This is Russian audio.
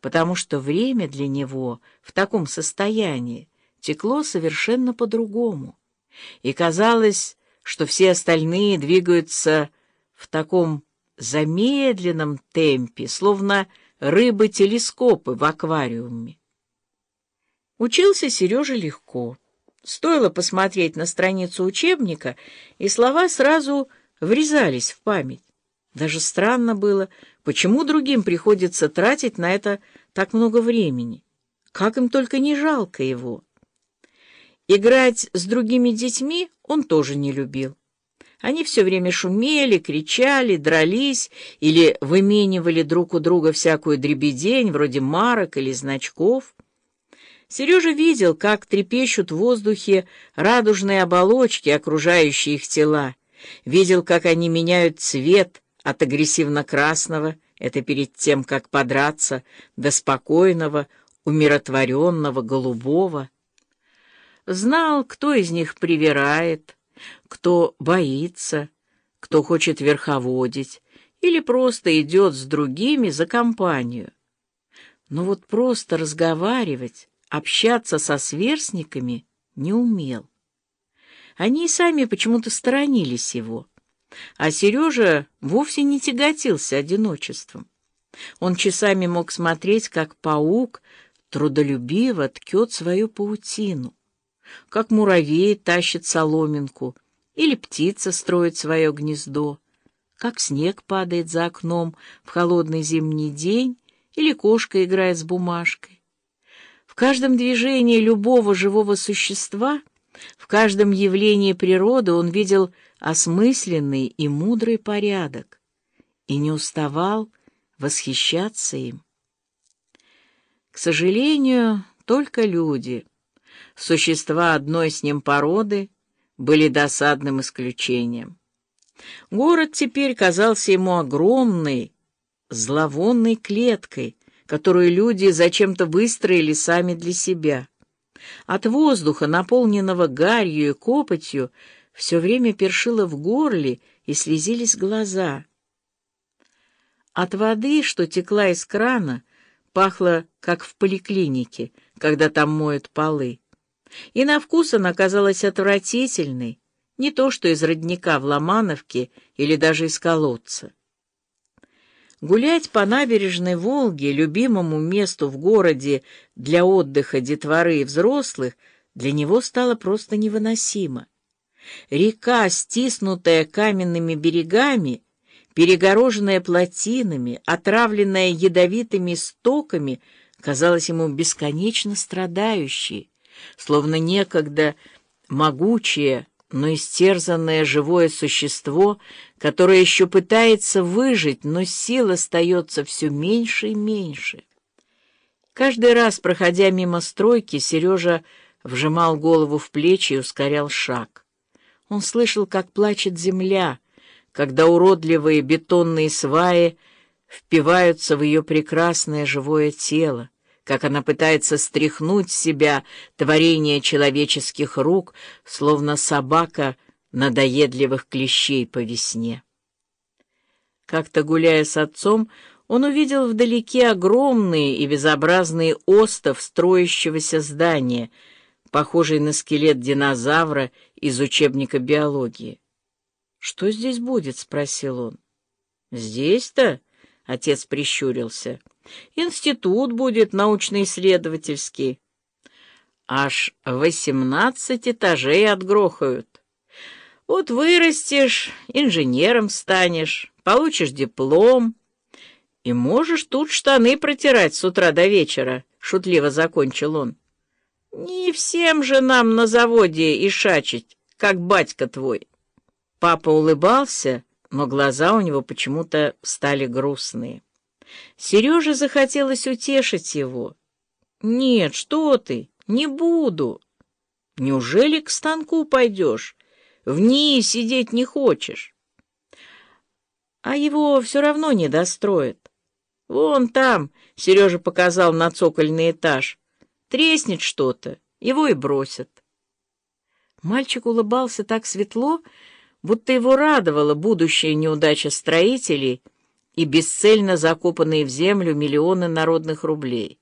потому что время для него в таком состоянии текло совершенно по-другому. И казалось, что все остальные двигаются в таком замедленном темпе, словно рыбы-телескопы в аквариуме. Учился Сережа легко. Стоило посмотреть на страницу учебника, и слова сразу врезались в память. Даже странно было, почему другим приходится тратить на это так много времени. Как им только не жалко его. Играть с другими детьми он тоже не любил. Они все время шумели, кричали, дрались или выменивали друг у друга всякую дребедень, вроде марок или значков. Сережа видел, как трепещут в воздухе радужные оболочки, окружающие их тела. Видел, как они меняют цвет от агрессивно-красного, это перед тем, как подраться, до спокойного, умиротворенного, голубого. Знал, кто из них привирает, кто боится, кто хочет верховодить или просто идет с другими за компанию. Но вот просто разговаривать, общаться со сверстниками не умел. Они и сами почему-то сторонились его. А Сережа вовсе не тяготился одиночеством. Он часами мог смотреть, как паук трудолюбиво ткет свою паутину, как муравей тащит соломинку или птица строит свое гнездо, как снег падает за окном в холодный зимний день или кошка играет с бумажкой. В каждом движении любого живого существа, в каждом явлении природы он видел осмысленный и мудрый порядок и не уставал восхищаться им. К сожалению, только люди, существа одной с ним породы, были досадным исключением. Город теперь казался ему огромной, зловонной клеткой, которую люди зачем-то выстроили сами для себя. От воздуха, наполненного гарью и копотью, все время першило в горле и слезились глаза. От воды, что текла из крана, пахло, как в поликлинике, когда там моют полы. И на вкус она казалась отвратительной, не то что из родника в Ломановке или даже из колодца. Гулять по набережной Волги, любимому месту в городе для отдыха детворы и взрослых, для него стало просто невыносимо. Река, стиснутая каменными берегами, перегороженная плотинами, отравленная ядовитыми стоками, казалась ему бесконечно страдающей, словно некогда могучее, но истерзанное живое существо, которое еще пытается выжить, но сил остается все меньше и меньше. Каждый раз, проходя мимо стройки, Сережа вжимал голову в плечи и ускорял шаг. Он слышал, как плачет земля, когда уродливые бетонные сваи впиваются в ее прекрасное живое тело, как она пытается стряхнуть с себя творение человеческих рук, словно собака надоедливых клещей по весне. Как-то гуляя с отцом, он увидел вдалеке огромный и безобразный остов строящегося здания — похожий на скелет динозавра из учебника биологии. «Что здесь будет?» — спросил он. «Здесь-то?» — отец прищурился. «Институт будет научно-исследовательский. Аж восемнадцать этажей отгрохают. Вот вырастешь, инженером станешь, получишь диплом, и можешь тут штаны протирать с утра до вечера», — шутливо закончил он. Не всем же нам на заводе ишачить, как батька твой. Папа улыбался, но глаза у него почему-то стали грустные. Сереже захотелось утешить его. «Нет, что ты, не буду. Неужели к станку пойдешь? В ней сидеть не хочешь?» А его все равно не достроят. Вон там, — Сережа показал на цокольный этаж, Треснет что-то, его и бросят. Мальчик улыбался так светло, будто его радовала будущая неудача строителей и бесцельно закопанные в землю миллионы народных рублей.